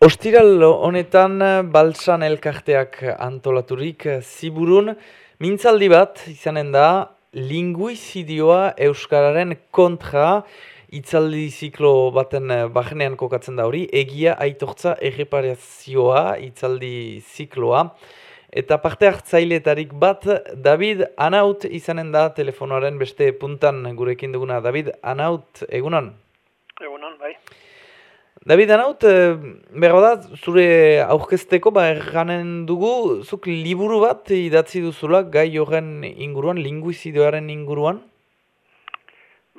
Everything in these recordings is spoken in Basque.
Ostiral honetan baltsan elkarteak antolaturik ziburun. Mintzaldi bat izanen da linguizidioa euskararen kontra. Itzaldi ziklo baten bajenean kokatzen da hori. Egia aitortza erreparazioa itzaldi zikloa. Eta parte hartzailetarik bat David Anaut izanen da telefonoaren beste puntan. Gurekin duguna David Anaut bai. David Anaut, eh, berra zure aurkezteko, ba, erganen dugu, zuk liburu bat idatzi duzula gai horren inguruan, linguizidioaren inguruan?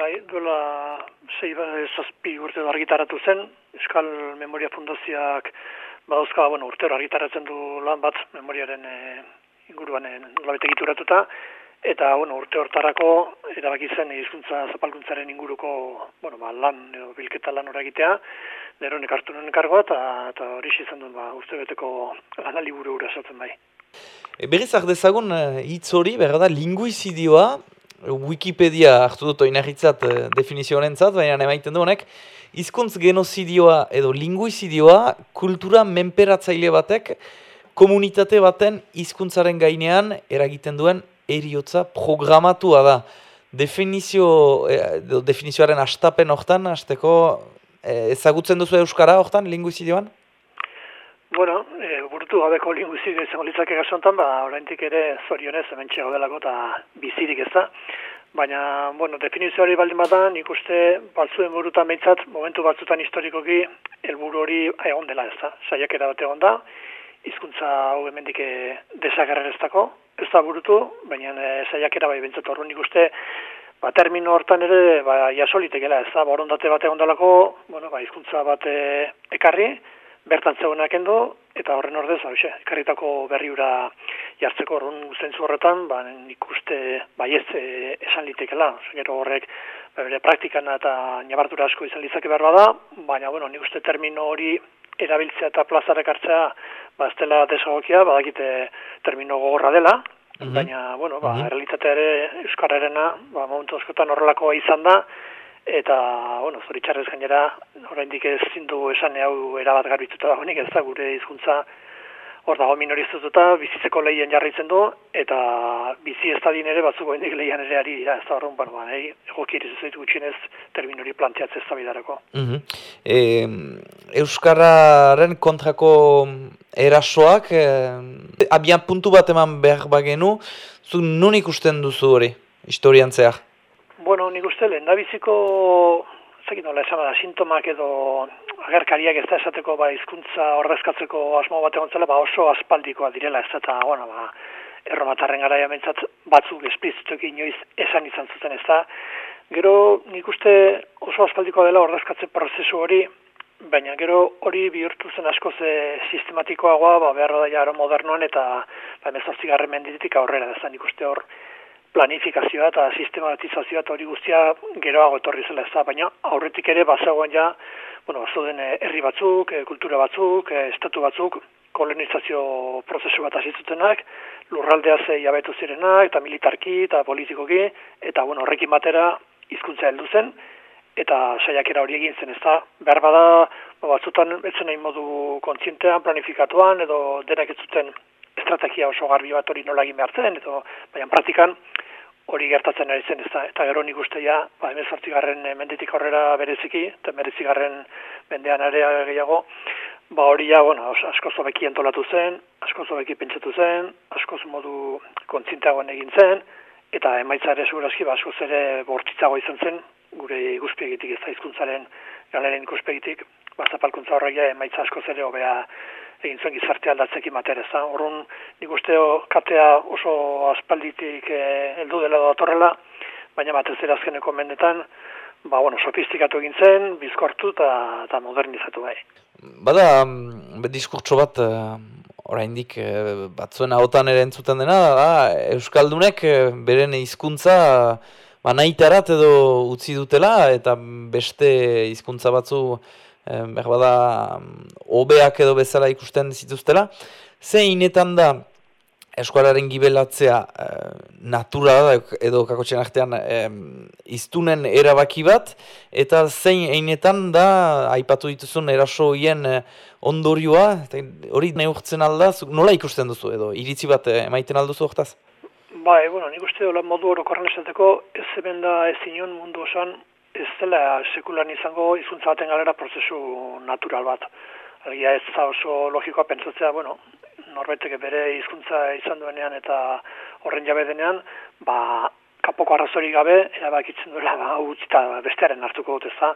Bai, duela ba, zazpi urte argitaratu zen, Euskal Memoria Fundazioak badauzka, bueno, urtero argitaratzen du lan bat, memoriaren e, inguruan e, egituratuta, eta bueno, urte hortarako erabaki zen hizkuntza zapalkuntzaren inguruko bueno, ba, lan edo bilketa lan egitea, neronek hartu nuen kargoa, eta, eta hori izan duen, ba, uste beteko gana liburu gura esatzen bai. E, berriz dezagun eh, hitz hori, berra da, linguizidioa, Wikipedia hartu dut oinarritzat uh, definizio zat, baina emaiten duenek, hizkuntz genozidioa edo linguizidioa kultura menperatzaile batek komunitate baten hizkuntzaren gainean eragiten duen eriotza programatua da. Definizio, eh, definizioaren astapen hortan, asteko Eh, ezagutzen duzu euskara hortan linguizidioan? Bueno, e, burutu gabeko linguizidioa izango litzake gasontan, ba, oraintik ere zorionez hemen txego delako eta bizirik ez da. Baina, bueno, definizio hori baldin bada, nik uste batzuen burutan behintzat, momentu batzutan historikoki, helburu hori egon dela ez da. Saiak erabate egon da, hizkuntza hau hemendik desagerren ez ez da burutu, baina e, saiak erabai behintzat horren nik uste, ba, termino hortan ere ba, jasolitekela, ez da, borondate bate ondalako, bueno, ba, izkuntza bat ekarri, bertan zeunak endo, eta horren ordez, hause, ekarritako berriura jartzeko horren zentzu horretan, ba, nik uste baiez e, esan litekela, gero horrek, ba, bere praktikan eta nabartura asko izan litzake behar bada, baina, bueno, nik uste termino hori erabiltzea eta plazarek hartzea, ba, ez dela desagokia, badakite termino gogorra dela, -hmm. Baina, bueno, ba, mm realitatea ere Euskararena, ba, momentu askotan horrelakoa izan da, eta, bueno, zoritxarrez gainera, oraindik ez zindu esan hau erabat garbituta da ez da gure hizkuntza hor dago minorizatuta, bizitzeko lehien jarraitzen du, eta bizi ez ere batzuk goendik lehian ere ari dira, ez da horren, bueno, ba, nahi, egokir ez zaitu gutxinez terminori planteatze ez da bidarako. Mm Euskararen kontrako erasoak, e, abian puntu bat eman behar bagenu, zu nun ikusten duzu hori, historian zehar? Bueno, nik uste lehen da biziko, zekit nola esan da, sintomak edo agerkariak ez da esateko ba, izkuntza horrezkatzeko asmo bat egon zela, ba, oso aspaldikoa direla ez eta, bueno, ba, erromatarren gara jamentzat batzuk esplizituak inoiz esan izan zuten ez da. Gero nik uste oso aspaldikoa dela horrezkatze prozesu hori, baina gero hori bihurtu zen asko ze sistematikoagoa, ba, behar da jaro modernoan eta ba, emezortzigarren menditik aurrera da. Nik uste hor planifikazioa eta sistematizazioa eta hori guztia geroago etorri zela ez da, baina aurretik ere bazagoen ja bueno, den eh, herri batzuk, eh, kultura batzuk, eh, estatu batzuk, kolonizazio prozesu bat azitzutenak, lurraldea ze jabetu zirenak, eta militarki, eta politikoki, eta bueno, horrekin batera hizkuntza heldu zen, eta saiakera hori egin zen, ez da, behar bada, ba, batzutan etzen nahi modu kontzientean, planifikatuan, edo denak ez zuten estrategia oso garbi bat hori nola egin behar zen, edo, baina praktikan, hori gertatzen ari zen, ez eta gero nik uste ja, ba, emezortzigarren eh, mendetik horrera bereziki, eta merezigarren mendean area gehiago, ba hori ja, bueno, asko zobeki entolatu zen, asko zobeki pentsatu zen, asko modu kontzintagoen egin zen, eta emaitza ere segurazki, ba, asko zere bortitzago izan zen, gure ikuspiegitik ez da izkuntzaren galeren ikuspegitik, ba, zapalkuntza horrek ja, emaitza asko zere hobea egin zuen gizarte aldatzekin mater, ez da. Horren, nik usteo, katea oso aspalditik eh, heldu dela da torrela, baina batez ere azkeneko mendetan, ba, bueno, sofistikatu egin zen, bizkortu eta modernizatu bai. Bada, mm, diskurtso bat, uh, oraindik uh, batzuen ahotan ere entzuten dena, da, Euskaldunek beren hizkuntza ba, nahitarat edo utzi dutela, eta beste hizkuntza batzu behar bada, obeak edo bezala ikusten zituztela. Ze inetan da, eskualaren gibelatzea e, naturala edo kakotxen artean e, iztunen erabaki bat, eta zein einetan da, aipatu dituzun eraso hien e, ondorioa, hori neurtzen alda, nola ikusten duzu edo, iritzi bat e, emaiten alduzu hortaz? Bai, bueno, nik uste dola modu orokorren esateko, ez zeben da ez inon mundu osan, ez dela sekulan izango izuntza baten galera prozesu natural bat. Agia ez za oso logikoa pentsatzea, bueno, norbeteke bere hizkuntza izan duenean eta horren jabe denean, ba, kapoko arrazori gabe, erabakitzen duela, ba, utzita bestearen hartuko dut ez da,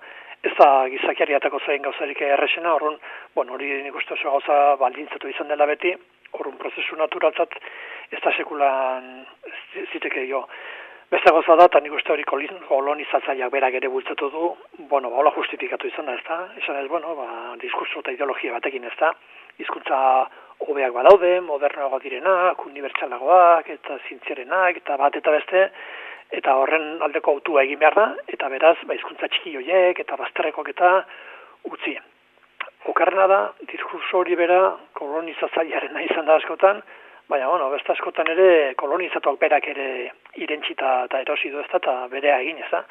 ez da gizakiari atako zain gauzarik erresena, horren, bueno, hori nik uste oso gauza baldintzatu izan dela beti, horren prozesu naturaltzat ez da sekulan ziteke jo. Beste goza da, eta nik uste hori kolonizatzaileak berak ere bultzatu du, bueno, ba, hola justifikatu izan da, ez da? Esan ez, bueno, ba, diskurso eta ideologia batekin, ez da? Izkuntza hobeak badaude, modernoago direnak, unibertsalagoak, eta zintzerenak, eta bat eta beste, eta horren aldeko autua egin behar da, eta beraz, ba, izkuntza txiki joiek, eta bazterrekoak eta utzi. Okarrena da, diskurso hori bera kolonizatzailearen izan da askotan, Baina, bueno, beste askotan ere kolonizatuak berak ere irentxita eta erosi du ez da, eta berea egin ez da.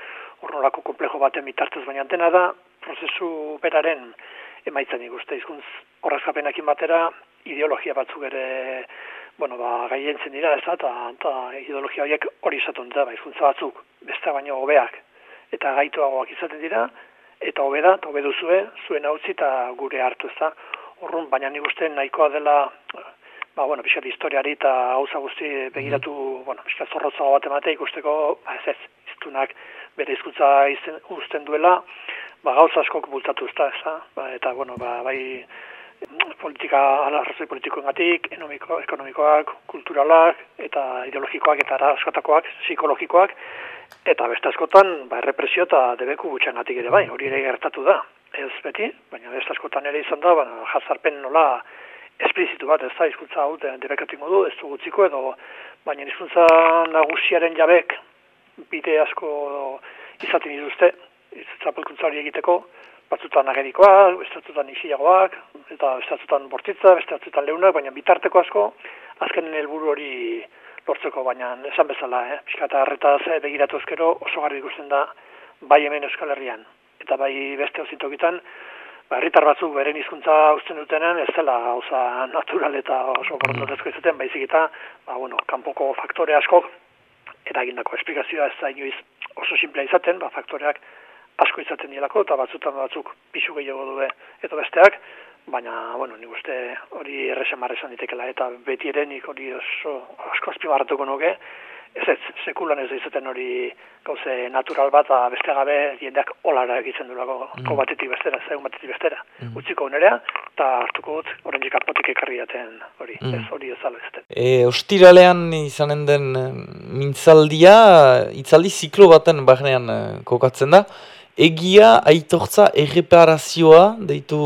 Horrolako komplejo baten bitartez, baina dena da, prozesu beraren emaitzen ikuste izkuntz horrezkapenakin batera, ideologia batzuk ere, bueno, ba, gaientzen dira ez da, eta, ideologia horiek hori izaten da, ba, izkuntza batzuk, beste baino hobeak eta gaituagoak izaten dira, eta hobeda, eta hobeduzue, zuen hau eta gure hartu ez da. Horrun, baina nik uste nahikoa dela ba, bueno, pixat historiari eta gauza guzti begiratu, mm bueno, pixat zorrotza bat emate ikusteko, ba, ez ez, iztunak bere izkutza izten, usten duela, ba, gauza askok bultatu ez da, ba, eta, bueno, ba, bai, politika, ala, arrazoi politikoen gatik, ekonomikoak, kulturalak, eta ideologikoak, eta askotakoak, psikologikoak, eta beste askotan, ba, represio eta debeku gutxan gatik ere, bai, hori ere gertatu da, ez beti, baina beste askotan ere izan da, ba, jazarpen nola, esplizitu bat, ez da, izkuntza hau, debekatik modu, ez du gutziko edo, baina izkuntza nagusiaren jabek bide asko izaten dituzte, zapelkuntza hori egiteko, batzutan agerikoak, bestatutan isiagoak, eta bestatutan bortitza, bestatutan leunak, baina bitarteko asko, azkenen helburu hori lortzeko, baina esan bezala, eh? Piskata harreta ze begiratu ezkero oso garbi ikusten da bai hemen Euskal Herrian. Eta bai beste ozintokitan, herritar batzuk beren hizkuntza uzten dutenean ez dela gauza natural eta oso borondatezko izaten baizik eta ba, bueno, kanpoko faktore askok eragindako esplikazioa ez da inoiz oso simplea izaten, ba, faktoreak asko izaten dielako eta batzutan batzuk pisu gehiago du eta besteak, baina, bueno, nik uste hori erresen marrezan ditekela eta beti ere nik hori oso asko azpimarratuko nuke, Ez ez, sekulan ez izaten hori gauze natural bat, beste gabe jendeak olara egiten du lago, mm. batetik bestera, zeun batetik bestera. Mm. Utsiko unerea, eta hartuko dut, horrendik apotik ekarri hori, mm. ez hori ez alo E, ostiralean izanen den eh, mintzaldia, itzaldi ziklo baten bahnean eh, kokatzen da, egia aitortza erreparazioa deitu,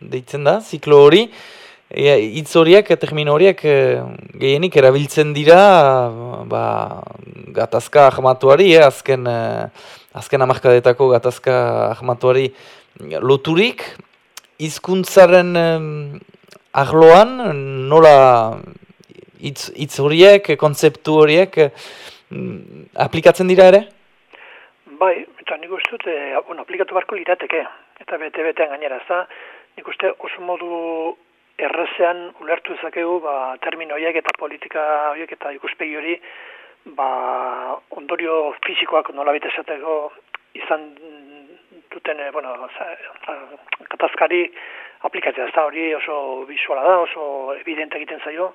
deitzen da, ziklo hori, Ia, itz horiek, termino horiek, e, gehienik erabiltzen dira, ba, gatazka ahmatuari, eh, azken, e, azken amarkadetako gatazka ahmatuari loturik, hizkuntzaren e, arloan, nola itz, itz horiek, kontzeptu horiek, aplikatzen dira ere? Bai, eta nik uste dut, bueno, aplikatu barko lirateke, eta bete-betean gainera, ez nik uste oso modu errezean ulertu ezakegu ba, termino horiek eta politika horiek eta ikuspegi hori ba, ondorio fizikoak nola bite esateko izan duten, eh, bueno, katazkari aplikatzea, ez da hori oso visuala da, oso evidente egiten zaio,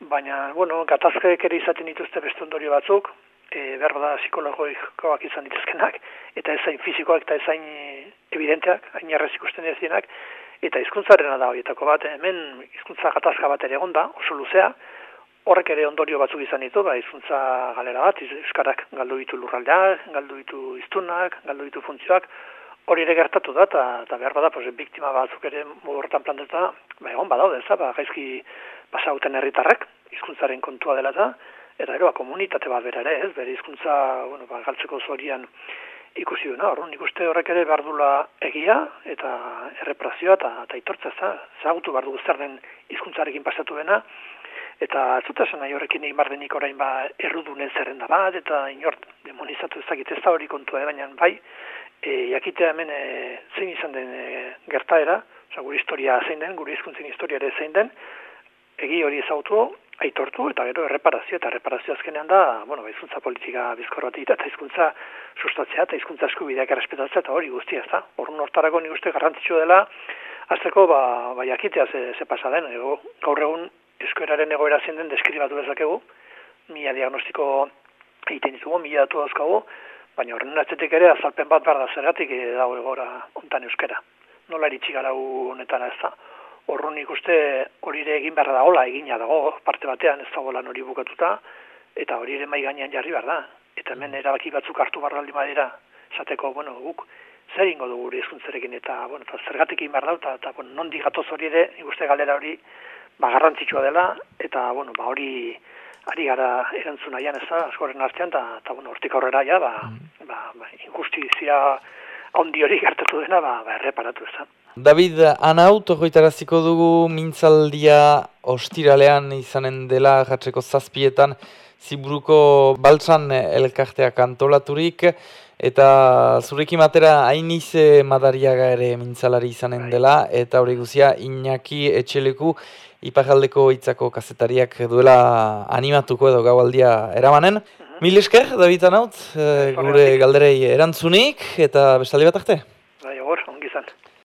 baina, bueno, katazkek ere izaten dituzte beste ondorio batzuk, e, behar da psikologikoak izan dituzkenak, eta ezain fizikoak eta ezain evidenteak, hain errez ikusten ez eta hizkuntzarena da horietako bat, hemen hizkuntza gatazka bat ere egonda, oso luzea, horrek ere ondorio batzuk izan ditu, ba, hizkuntza galera bat, euskarak galdu ditu lurraldeak, galdu ditu hiztunak, galdu ditu funtzioak, hori ere gertatu da, eta behar bada, pues, biktima batzuk ere horretan planteta, ba, egon badaude, ez ba, gaizki pasauten herritarrek, hizkuntzaren kontua dela eta, eta ero, ba, komunitate bat bera ere, ez, bere hizkuntza, bueno, ba, galtzeko zorian, ikusi duena, orrun ikuste horrek ere bardula egia eta erreprazioa eta, eta itortza za, zagutu bardu zer den hizkuntzarekin pasatu dena. Eta zuta esan nahi horrekin egin bardenik orain ba errudunen zerrenda bat, eta inort demonizatu ezagit ez da hori kontua, baina bai, e, jakitea hemen e, zein izan den e, gertaera, oza, gure historia zein den, gure hizkuntzen historia ere zein den, egi hori ezautu, aitortu eta gero erreparazio eta erreparazio azkenean da, bueno, ba, hizkuntza politika bizkor bat eta hizkuntza sustatzea eta hizkuntza eskubideak errespetatzea eta hori guztia, ezta? Horren hortarako nik uste garrantzitsua dela azteko ba ba jakitea ze, ze pasa den, ego, gaur egun euskararen egoera zein den deskribatu dezakegu, mila diagnostiko egiten ditugu, mila datu dauzkagu, baina horren atzetik ere azalpen bat behar da zergatik e, dago egora ontan euskara. Nola eritxi gara honetara ez da horron ikuste hori ere egin behar da hola, egina dago, parte batean ez dago lan hori bukatuta, eta hori ere mai gainean jarri behar da. Eta hemen mm. erabaki batzuk hartu barra aldi madera, esateko, bueno, guk, zer ingo dugu gure izkuntzerekin, eta, bueno, eta zergatik egin behar da, eta, eta bueno, non digatoz hori ere, ikuste galera hori, ba, garrantzitsua dela, eta, bueno, ba, hori, ari gara erantzun nahian ez da, askoren artean, eta, eta bueno, hortik aurrera, ja, ba, mm. ba, ba, injustizia handi hori gertatu dena, ba, ba erreparatu ez da. David, anaut, horretaraziko dugu mintzaldia ostiralean izanen dela jatzeko zazpietan ziburuko baltzan elkarteak antolaturik eta zurekin batera hainize madariaga ere mintzalari izanen bai. dela eta hori guzia Iñaki Etxeleku iparaldeko hitzako kazetariak duela animatuko edo gaualdia eramanen. Mil esker, David Anaut, eh, gure galderei erantzunik eta bestaldi bat arte.